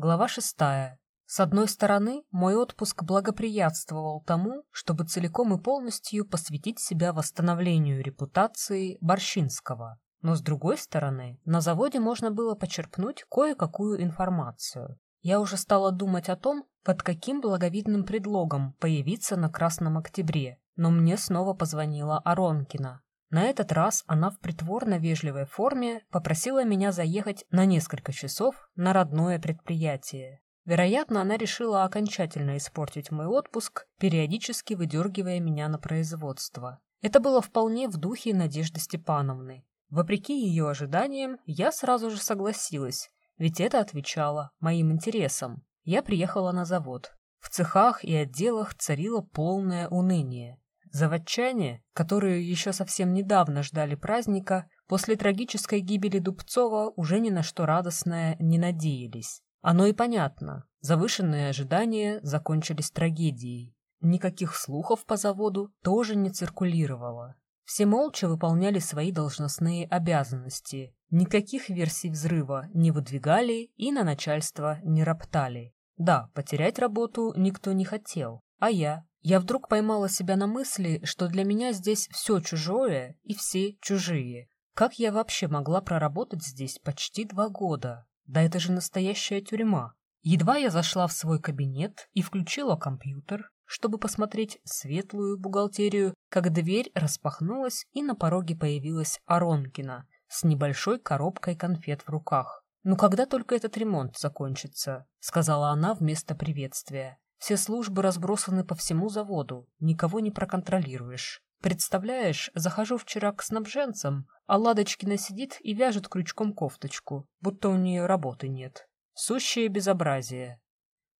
Глава шестая. С одной стороны, мой отпуск благоприятствовал тому, чтобы целиком и полностью посвятить себя восстановлению репутации Борщинского. Но с другой стороны, на заводе можно было почерпнуть кое-какую информацию. Я уже стала думать о том, под каким благовидным предлогом появиться на Красном Октябре, но мне снова позвонила Аронкина. На этот раз она в притворно-вежливой форме попросила меня заехать на несколько часов на родное предприятие. Вероятно, она решила окончательно испортить мой отпуск, периодически выдергивая меня на производство. Это было вполне в духе Надежды Степановны. Вопреки ее ожиданиям, я сразу же согласилась, ведь это отвечало моим интересам. Я приехала на завод. В цехах и отделах царило полное уныние. Заводчане, которые еще совсем недавно ждали праздника, после трагической гибели Дубцова уже ни на что радостное не надеялись. Оно и понятно. Завышенные ожидания закончились трагедией. Никаких слухов по заводу тоже не циркулировало. Все молча выполняли свои должностные обязанности. Никаких версий взрыва не выдвигали и на начальство не роптали. Да, потерять работу никто не хотел. А я? Я вдруг поймала себя на мысли, что для меня здесь все чужое и все чужие. Как я вообще могла проработать здесь почти два года? Да это же настоящая тюрьма. Едва я зашла в свой кабинет и включила компьютер, чтобы посмотреть светлую бухгалтерию, как дверь распахнулась, и на пороге появилась Аронкина с небольшой коробкой конфет в руках. «Ну когда только этот ремонт закончится?» — сказала она вместо приветствия. «Все службы разбросаны по всему заводу, никого не проконтролируешь. Представляешь, захожу вчера к снабженцам, а Ладочкина сидит и вяжет крючком кофточку, будто у нее работы нет. Сущее безобразие.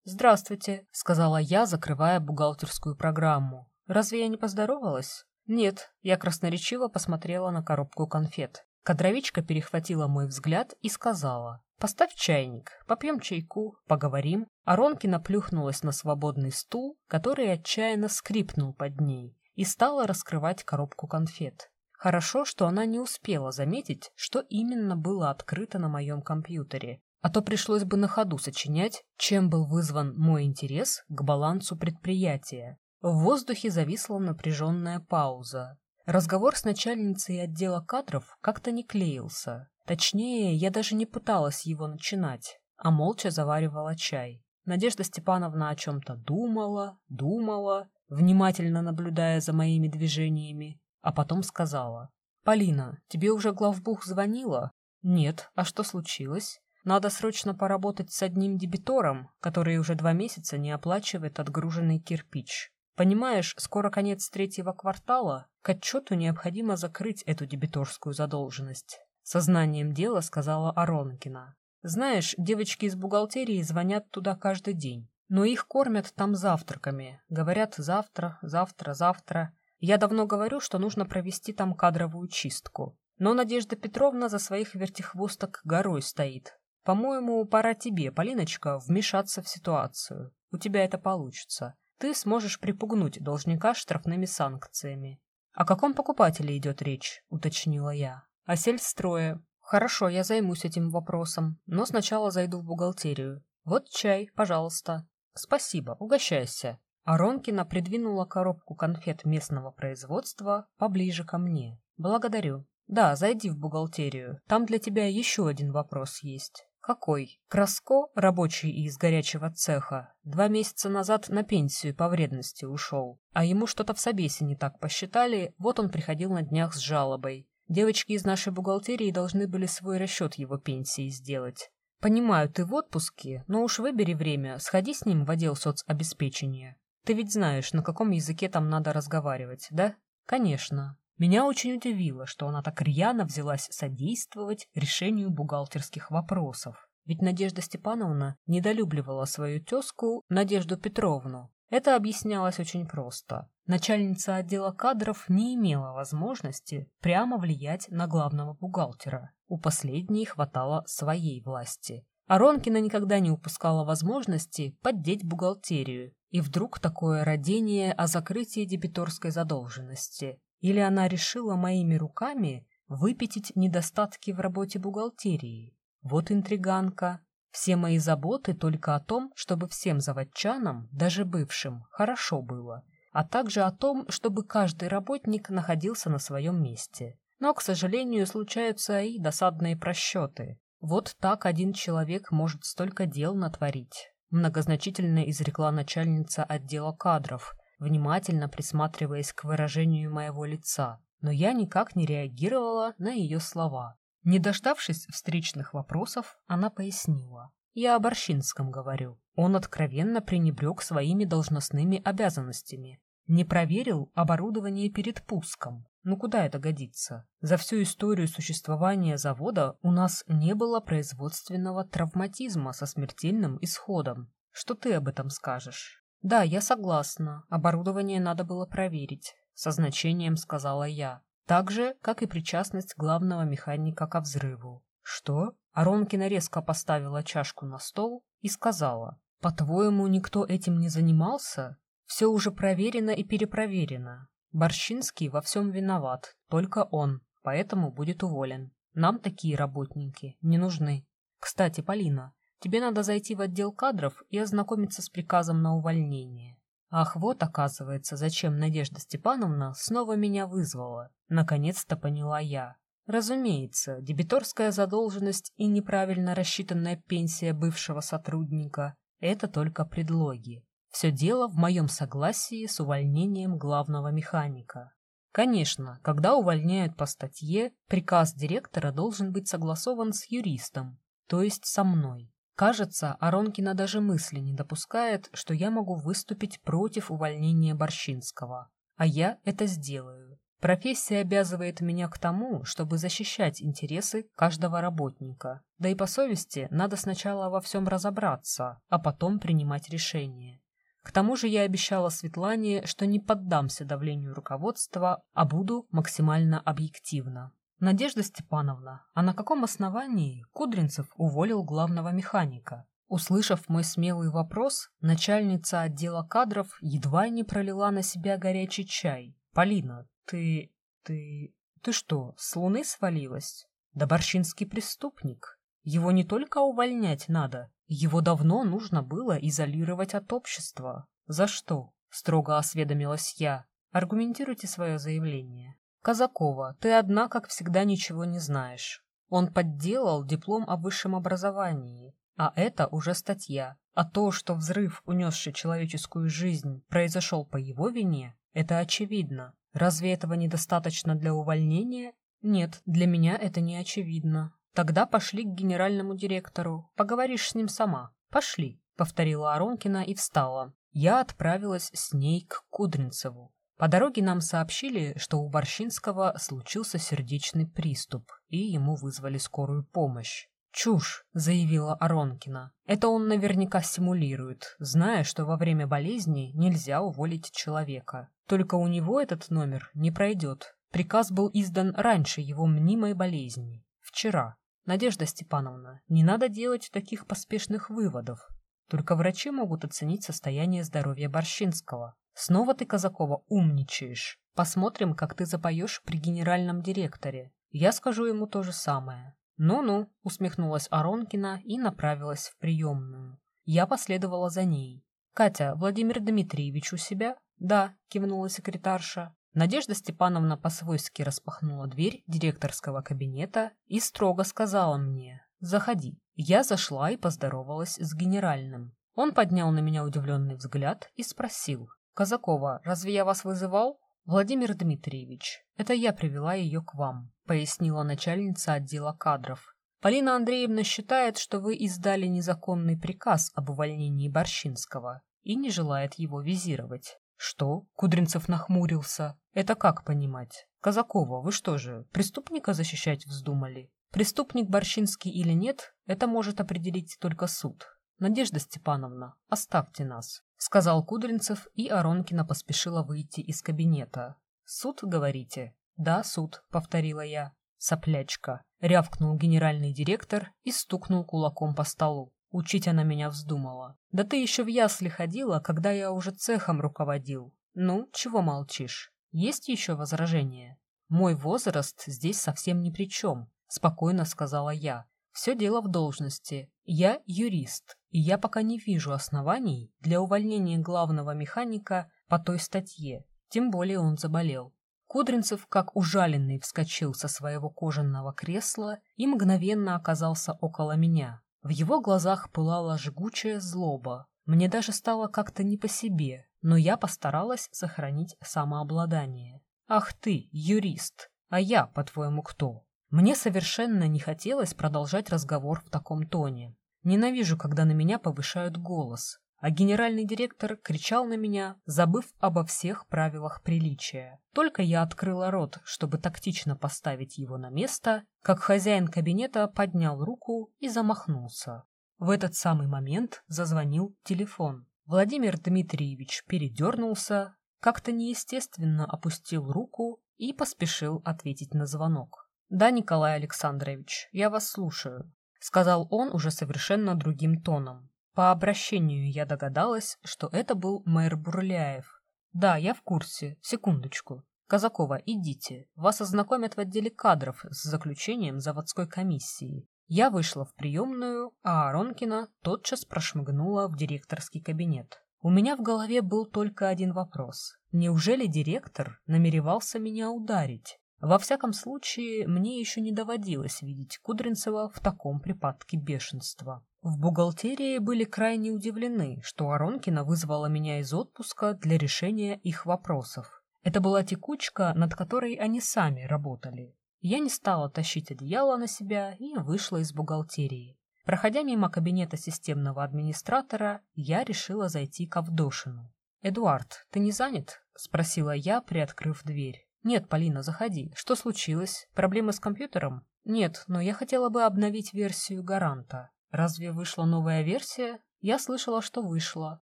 «Здравствуйте», — сказала я, закрывая бухгалтерскую программу. «Разве я не поздоровалась?» «Нет», — я красноречиво посмотрела на коробку конфет. Кадровичка перехватила мой взгляд и сказала, «Поставь чайник, попьем чайку, поговорим». А Ронкина плюхнулась на свободный стул, который отчаянно скрипнул под ней, и стала раскрывать коробку конфет. Хорошо, что она не успела заметить, что именно было открыто на моем компьютере, а то пришлось бы на ходу сочинять, чем был вызван мой интерес к балансу предприятия. В воздухе зависла напряженная пауза. Разговор с начальницей отдела кадров как-то не клеился. Точнее, я даже не пыталась его начинать, а молча заваривала чай. Надежда Степановна о чем-то думала, думала, внимательно наблюдая за моими движениями, а потом сказала. «Полина, тебе уже главбух звонила?» «Нет. А что случилось?» Надо срочно поработать с одним дебитором, который уже два месяца не оплачивает отгруженный кирпич. Понимаешь, скоро конец третьего квартала, к отчету необходимо закрыть эту дебиторскую задолженность. Сознанием дела сказала Аронкина. Знаешь, девочки из бухгалтерии звонят туда каждый день, но их кормят там завтраками. Говорят завтра, завтра, завтра. Я давно говорю, что нужно провести там кадровую чистку. Но Надежда Петровна за своих вертихвосток горой стоит, по-моему, пора тебе, Полиночка, вмешаться в ситуацию. У тебя это получится. Ты сможешь припугнуть должника штрафными санкциями. О каком покупателе идет речь, уточнила я. О сельстрое. Хорошо, я займусь этим вопросом, но сначала зайду в бухгалтерию. Вот чай, пожалуйста. Спасибо, угощайся. Аронкина придвинула коробку конфет местного производства поближе ко мне. Благодарю. Да, зайди в бухгалтерию. Там для тебя еще один вопрос есть. Какой? Краско, рабочий из горячего цеха, два месяца назад на пенсию по вредности ушел, а ему что-то в собесе не так посчитали, вот он приходил на днях с жалобой. Девочки из нашей бухгалтерии должны были свой расчет его пенсии сделать. Понимаю, ты в отпуске, но уж выбери время, сходи с ним в отдел соцобеспечения. Ты ведь знаешь, на каком языке там надо разговаривать, да? Конечно. Меня очень удивило, что она так рьяно взялась содействовать решению бухгалтерских вопросов. Ведь Надежда Степановна недолюбливала свою тезку Надежду Петровну. Это объяснялось очень просто. Начальница отдела кадров не имела возможности прямо влиять на главного бухгалтера. У последней хватало своей власти. А Ронкина никогда не упускала возможности поддеть бухгалтерию. И вдруг такое родение о закрытии дебиторской задолженности. Или она решила моими руками выпятить недостатки в работе бухгалтерии? Вот интриганка. Все мои заботы только о том, чтобы всем заводчанам, даже бывшим, хорошо было, а также о том, чтобы каждый работник находился на своем месте. Но, к сожалению, случаются и досадные просчеты. Вот так один человек может столько дел натворить. Многозначительно изрекла начальница отдела кадров, внимательно присматриваясь к выражению моего лица, но я никак не реагировала на ее слова. Не дождавшись встречных вопросов, она пояснила. Я о Борщинском говорю. Он откровенно пренебрег своими должностными обязанностями. Не проверил оборудование перед пуском. Ну куда это годится? За всю историю существования завода у нас не было производственного травматизма со смертельным исходом. Что ты об этом скажешь? Да, я согласна. Оборудование надо было проверить. Со значением сказала я. Так же, как и причастность главного механика ко взрыву. Что? Аронкина резко поставила чашку на стол и сказала. По-твоему, никто этим не занимался? Все уже проверено и перепроверено. Борщинский во всем виноват, только он, поэтому будет уволен. Нам такие работники не нужны. Кстати, Полина, тебе надо зайти в отдел кадров и ознакомиться с приказом на увольнение. Ах, вот, оказывается, зачем Надежда Степановна снова меня вызвала. Наконец-то поняла я. Разумеется, дебиторская задолженность и неправильно рассчитанная пенсия бывшего сотрудника – это только предлоги. Все дело в моем согласии с увольнением главного механика. Конечно, когда увольняют по статье, приказ директора должен быть согласован с юристом, то есть со мной. Кажется, Аронкина даже мысли не допускает, что я могу выступить против увольнения Борщинского. А я это сделаю. Профессия обязывает меня к тому, чтобы защищать интересы каждого работника. Да и по совести надо сначала во всем разобраться, а потом принимать решение. К тому же я обещала Светлане, что не поддамся давлению руководства, а буду максимально объективна. Надежда Степановна, а на каком основании Кудринцев уволил главного механика? Услышав мой смелый вопрос, начальница отдела кадров едва не пролила на себя горячий чай. «Полина, ты... ты... ты что, с луны свалилась? Да борщинский преступник. Его не только увольнять надо, его давно нужно было изолировать от общества. За что? Строго осведомилась я. Аргументируйте свое заявление. Казакова, ты одна, как всегда, ничего не знаешь. Он подделал диплом о высшем образовании, а это уже статья. А то, что взрыв, унесший человеческую жизнь, произошел по его вине, это очевидно. Разве этого недостаточно для увольнения? Нет, для меня это не очевидно. Тогда пошли к генеральному директору. Поговоришь с ним сама. Пошли, повторила Аронкина и встала. Я отправилась с ней к Кудринцеву. По дороге нам сообщили, что у Борщинского случился сердечный приступ, и ему вызвали скорую помощь. «Чушь», — заявила Аронкина. «Это он наверняка симулирует, зная, что во время болезни нельзя уволить человека. Только у него этот номер не пройдет. Приказ был издан раньше его мнимой болезни. Вчера. Надежда Степановна, не надо делать таких поспешных выводов. Только врачи могут оценить состояние здоровья Борщинского. Снова ты, Казакова, умничаешь. Посмотрим, как ты запоешь при генеральном директоре. Я скажу ему то же самое. «Ну-ну», — усмехнулась Аронкина и направилась в приемную. Я последовала за ней. «Катя, Владимир Дмитриевич у себя?» «Да», — кивнула секретарша. Надежда Степановна по-свойски распахнула дверь директорского кабинета и строго сказала мне «Заходи». Я зашла и поздоровалась с генеральным. Он поднял на меня удивленный взгляд и спросил «Казакова, разве я вас вызывал?» «Владимир Дмитриевич, это я привела ее к вам», пояснила начальница отдела кадров. «Полина Андреевна считает, что вы издали незаконный приказ об увольнении Борщинского и не желает его визировать». «Что?» — Кудринцев нахмурился. «Это как понимать? Казакова, вы что же, преступника защищать вздумали? Преступник Борщинский или нет, это может определить только суд. Надежда Степановна, оставьте нас. — сказал Кудринцев, и Аронкина поспешила выйти из кабинета. «Суд, говорите?» «Да, суд», — повторила я. «Соплячка», — рявкнул генеральный директор и стукнул кулаком по столу. Учить она меня вздумала. «Да ты еще в ясли ходила, когда я уже цехом руководил. Ну, чего молчишь? Есть еще возражения?» «Мой возраст здесь совсем ни при чем», — спокойно сказала я. Все дело в должности. Я юрист, и я пока не вижу оснований для увольнения главного механика по той статье, тем более он заболел. Кудринцев, как ужаленный, вскочил со своего кожаного кресла и мгновенно оказался около меня. В его глазах пылала жгучая злоба. Мне даже стало как-то не по себе, но я постаралась сохранить самообладание. «Ах ты, юрист! А я, по-твоему, кто?» Мне совершенно не хотелось продолжать разговор в таком тоне. Ненавижу, когда на меня повышают голос, а генеральный директор кричал на меня, забыв обо всех правилах приличия. Только я открыла рот, чтобы тактично поставить его на место, как хозяин кабинета поднял руку и замахнулся. В этот самый момент зазвонил телефон. Владимир Дмитриевич передернулся, как-то неестественно опустил руку и поспешил ответить на звонок. «Да, Николай Александрович, я вас слушаю», — сказал он уже совершенно другим тоном. По обращению я догадалась, что это был мэр Бурляев. «Да, я в курсе. Секундочку. Казакова, идите. Вас ознакомят в отделе кадров с заключением заводской комиссии». Я вышла в приемную, а Аронкина тотчас прошмыгнула в директорский кабинет. У меня в голове был только один вопрос. Неужели директор намеревался меня ударить? Во всяком случае, мне еще не доводилось видеть Кудринцева в таком припадке бешенства. В бухгалтерии были крайне удивлены, что Аронкина вызвала меня из отпуска для решения их вопросов. Это была текучка, над которой они сами работали. Я не стала тащить одеяло на себя и вышла из бухгалтерии. Проходя мимо кабинета системного администратора, я решила зайти к Авдошину. «Эдуард, ты не занят?» — спросила я, приоткрыв дверь. «Нет, Полина, заходи. Что случилось? Проблемы с компьютером?» «Нет, но я хотела бы обновить версию гаранта. Разве вышла новая версия?» «Я слышала, что вышла.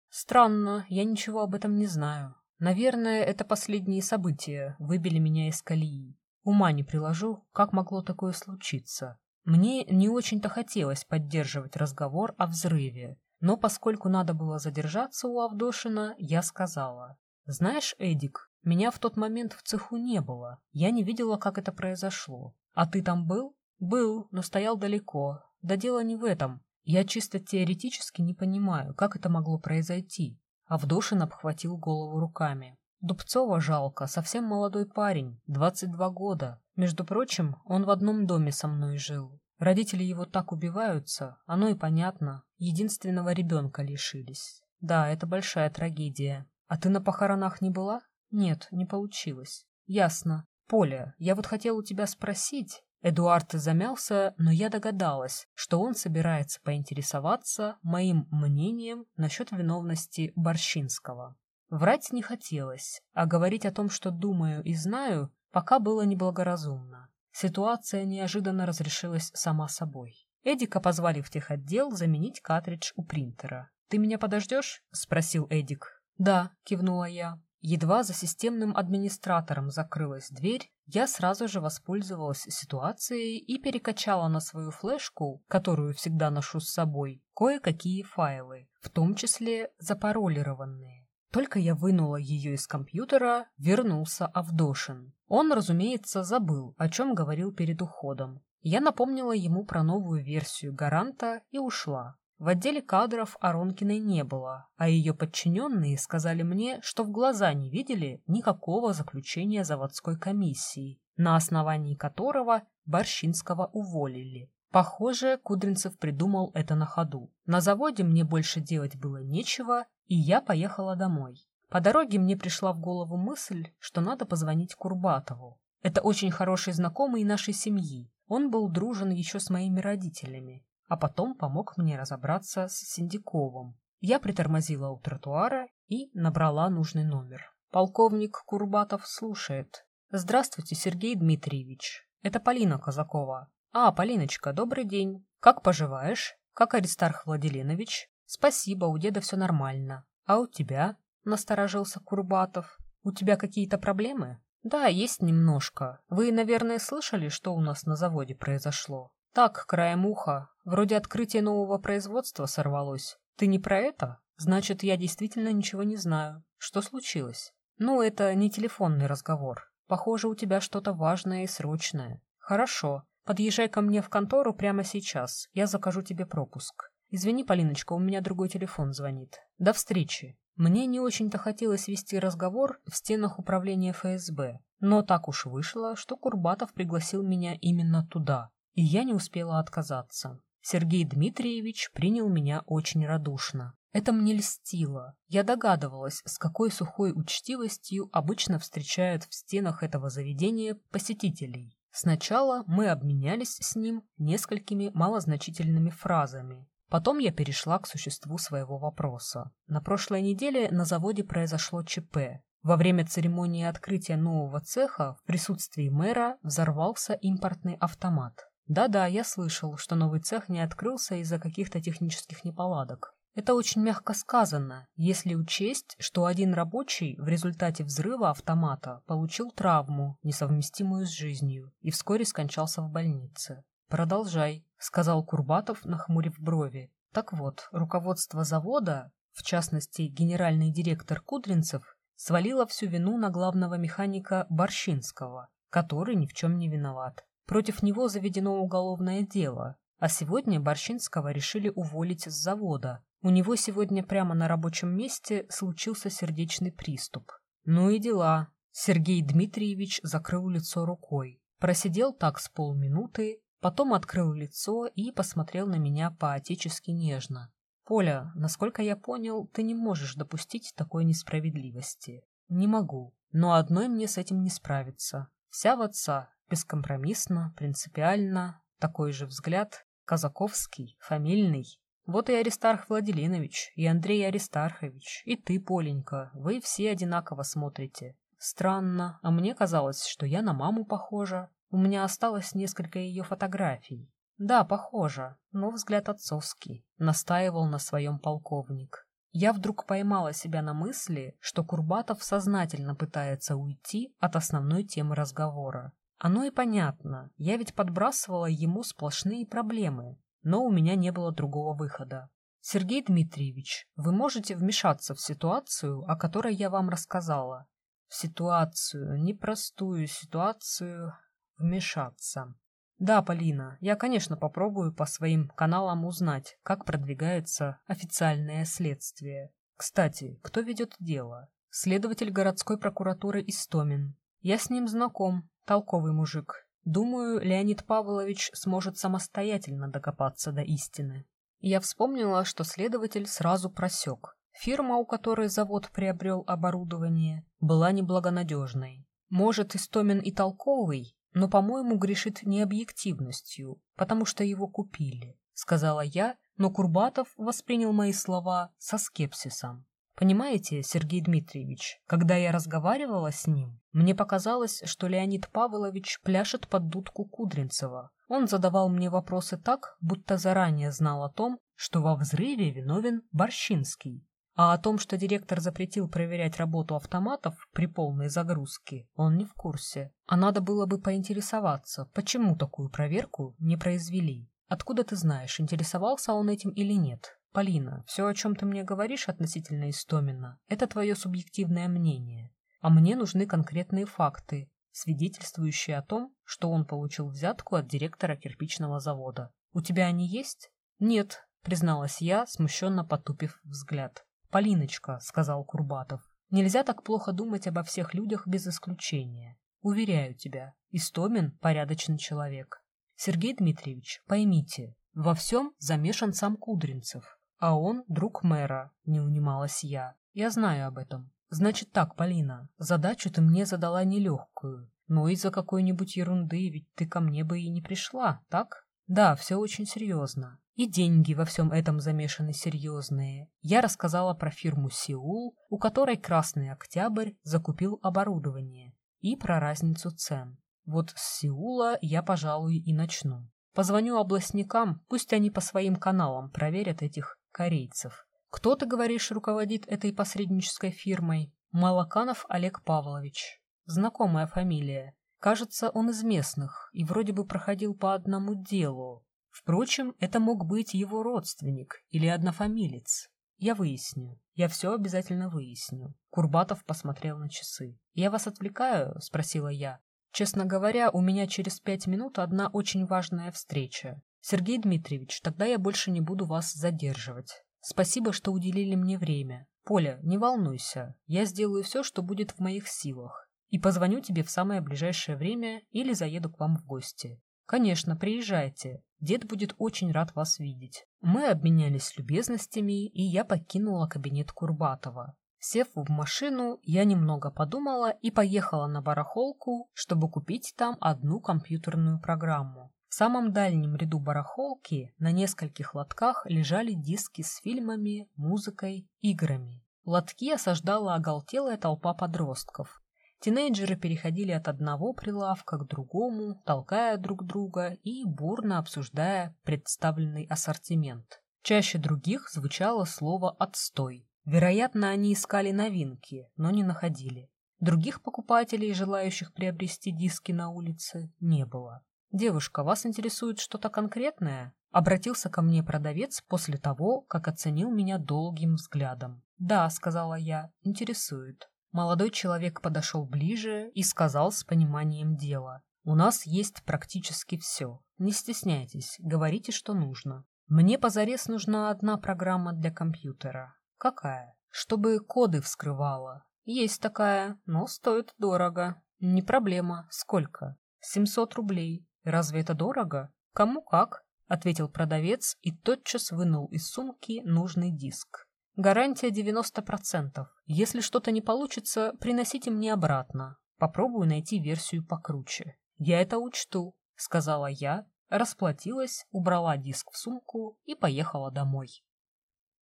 Странно, я ничего об этом не знаю. Наверное, это последние события выбили меня из колеи. Ума не приложу, как могло такое случиться. Мне не очень-то хотелось поддерживать разговор о взрыве, но поскольку надо было задержаться у Авдошина, я сказала. «Знаешь, Эдик, меня в тот момент в цеху не было. Я не видела, как это произошло. А ты там был? Был, но стоял далеко. Да дело не в этом. Я чисто теоретически не понимаю, как это могло произойти. Авдошин обхватил голову руками. Дубцова жалко, совсем молодой парень, 22 года. Между прочим, он в одном доме со мной жил. Родители его так убиваются, оно и понятно. Единственного ребенка лишились. Да, это большая трагедия. А ты на похоронах не была? Нет, не получилось. Ясно. Поля, я вот хотел у тебя спросить. Эдуард замялся, но я догадалась, что он собирается поинтересоваться моим мнением насчет виновности Борщинского. Врать не хотелось, а говорить о том, что думаю и знаю, пока было неблагоразумно. Ситуация неожиданно разрешилась сама собой. Эдика позвали в техотдел заменить картридж у принтера. «Ты меня подождешь?» — спросил Эдик. «Да», — кивнула я. Едва за системным администратором закрылась дверь, я сразу же воспользовалась ситуацией и перекачала на свою флешку, которую всегда ношу с собой, кое-какие файлы, в том числе запаролированные. Только я вынула ее из компьютера, вернулся Авдошин. Он, разумеется, забыл, о чем говорил перед уходом. Я напомнила ему про новую версию гаранта и ушла. В отделе кадров Аронкиной не было, а ее подчиненные сказали мне, что в глаза не видели никакого заключения заводской комиссии, на основании которого Борщинского уволили. Похоже, Кудринцев придумал это на ходу. На заводе мне больше делать было нечего, и я поехала домой. По дороге мне пришла в голову мысль, что надо позвонить Курбатову. Это очень хороший знакомый нашей семьи. Он был дружен еще с моими родителями а потом помог мне разобраться с Синдиковым. Я притормозила у тротуара и набрала нужный номер. Полковник Курбатов слушает. «Здравствуйте, Сергей Дмитриевич. Это Полина Казакова. А, Полиночка, добрый день. Как поживаешь? Как Аристарх Владиленович? Спасибо, у деда все нормально. А у тебя?» — насторожился Курбатов. «У тебя какие-то проблемы?» «Да, есть немножко. Вы, наверное, слышали, что у нас на заводе произошло?» «Так, краем уха. Вроде открытие нового производства сорвалось. Ты не про это? Значит, я действительно ничего не знаю. Что случилось? Ну, это не телефонный разговор. Похоже, у тебя что-то важное и срочное. Хорошо. Подъезжай ко мне в контору прямо сейчас. Я закажу тебе пропуск. Извини, Полиночка, у меня другой телефон звонит. До встречи. Мне не очень-то хотелось вести разговор в стенах управления ФСБ, но так уж вышло, что Курбатов пригласил меня именно туда, и я не успела отказаться. Сергей Дмитриевич принял меня очень радушно. Это мне льстило. Я догадывалась, с какой сухой учтивостью обычно встречают в стенах этого заведения посетителей. Сначала мы обменялись с ним несколькими малозначительными фразами. Потом я перешла к существу своего вопроса. На прошлой неделе на заводе произошло ЧП. Во время церемонии открытия нового цеха в присутствии мэра взорвался импортный автомат. Да-да, я слышал, что новый цех не открылся из-за каких-то технических неполадок. Это очень мягко сказано, если учесть, что один рабочий в результате взрыва автомата получил травму, несовместимую с жизнью, и вскоре скончался в больнице. «Продолжай», — сказал Курбатов, нахмурив брови. Так вот, руководство завода, в частности, генеральный директор Кудринцев, свалило всю вину на главного механика Борщинского, который ни в чем не виноват. Против него заведено уголовное дело, а сегодня Борщинского решили уволить с завода, у него сегодня прямо на рабочем месте случился сердечный приступ. Ну и дела. Сергей Дмитриевич закрыл лицо рукой. Просидел так с полминуты, потом открыл лицо и посмотрел на меня по-отечески нежно. «Поля, насколько я понял, ты не можешь допустить такой несправедливости». «Не могу. Но одной мне с этим не справиться. Вся в отца, бескомпромиссно, принципиально, такой же взгляд, казаковский, фамильный. Вот и Аристарх Владиленович, и Андрей Аристархович, и ты, Поленька, вы все одинаково смотрите. Странно, а мне казалось, что я на маму похожа. У меня осталось несколько ее фотографий. Да, похожа, но взгляд отцовский, настаивал на своем полковник. Я вдруг поймала себя на мысли, что Курбатов сознательно пытается уйти от основной темы разговора. Оно и понятно, я ведь подбрасывала ему сплошные проблемы, но у меня не было другого выхода. Сергей Дмитриевич, вы можете вмешаться в ситуацию, о которой я вам рассказала? В ситуацию, непростую ситуацию, вмешаться. Да, Полина, я, конечно, попробую по своим каналам узнать, как продвигается официальное следствие. Кстати, кто ведет дело? Следователь городской прокуратуры Истомин. Я с ним знаком, толковый мужик, Думаю, Леонид Павлович сможет самостоятельно докопаться до истины. Я вспомнила, что следователь сразу просек. Фирма, у которой завод приобрел оборудование, была неблагонадежной. Может, Истомин и толковый, но, по-моему, грешит необъективностью, потому что его купили, сказала я, но Курбатов воспринял мои слова со скепсисом. Понимаете, Сергей Дмитриевич, когда я разговаривала с ним, мне показалось, что Леонид Павлович пляшет под дудку Кудринцева. Он задавал мне вопросы так, будто заранее знал о том, что во взрыве виновен Борщинский. А о том, что директор запретил проверять работу автоматов при полной загрузке, он не в курсе. А надо было бы поинтересоваться, почему такую проверку не произвели. Откуда ты знаешь, интересовался он этим или нет? Полина, все, о чем ты мне говоришь относительно Истомина, это твое субъективное мнение. А мне нужны конкретные факты, свидетельствующие о том, что он получил взятку от директора кирпичного завода. У тебя они есть? Нет, призналась я, смущенно потупив взгляд. Полиночка, сказал Курбатов, нельзя так плохо думать обо всех людях без исключения. Уверяю тебя, Истомин порядочный человек. Сергей Дмитриевич, поймите, во всем замешан сам Кудринцев. А он друг мэра, не унималась я. Я знаю об этом. Значит так, Полина, задачу ты мне задала нелегкую. Но из-за какой-нибудь ерунды ведь ты ко мне бы и не пришла, так? Да, все очень серьезно. И деньги во всем этом замешаны серьезные. Я рассказала про фирму «Сеул», у которой «Красный Октябрь» закупил оборудование, и про разницу цен. Вот с «Сеула» я, пожалуй, и начну. Позвоню областникам, пусть они по своим каналам проверят этих корейцев. Кто, ты говоришь, руководит этой посреднической фирмой? Малаканов Олег Павлович. Знакомая фамилия. Кажется, он из местных и вроде бы проходил по одному делу. Впрочем, это мог быть его родственник или однофамилец. Я выясню. Я все обязательно выясню. Курбатов посмотрел на часы. «Я вас отвлекаю?» — спросила я. Честно говоря, у меня через пять минут одна очень важная встреча. Сергей Дмитриевич, тогда я больше не буду вас задерживать. Спасибо, что уделили мне время. Поля, не волнуйся, я сделаю все, что будет в моих силах. И позвоню тебе в самое ближайшее время или заеду к вам в гости. Конечно, приезжайте. Дед будет очень рад вас видеть. Мы обменялись любезностями, и я покинула кабинет Курбатова. Сев в машину, я немного подумала и поехала на барахолку, чтобы купить там одну компьютерную программу. В самом дальнем ряду барахолки на нескольких лотках лежали диски с фильмами, музыкой, играми. Лотки осаждала оголтелая толпа подростков. Тинейджеры переходили от одного прилавка к другому, толкая друг друга и бурно обсуждая представленный ассортимент. Чаще других звучало слово «отстой». Вероятно, они искали новинки, но не находили. Других покупателей, желающих приобрести диски на улице, не было. «Девушка, вас интересует что-то конкретное?» Обратился ко мне продавец после того, как оценил меня долгим взглядом. «Да», — сказала я, — «интересует». Молодой человек подошел ближе и сказал с пониманием дела. «У нас есть практически все. Не стесняйтесь, говорите, что нужно. Мне позарез нужна одна программа для компьютера. Какая? Чтобы коды вскрывала. Есть такая, но стоит дорого. Не проблема. Сколько? 700 рублей. Разве это дорого? Кому как?» — ответил продавец и тотчас вынул из сумки нужный диск. Гарантия 90%. Если что-то не получится, приносите мне обратно. Попробую найти версию покруче. Я это учту, сказала я, расплатилась, убрала диск в сумку и поехала домой.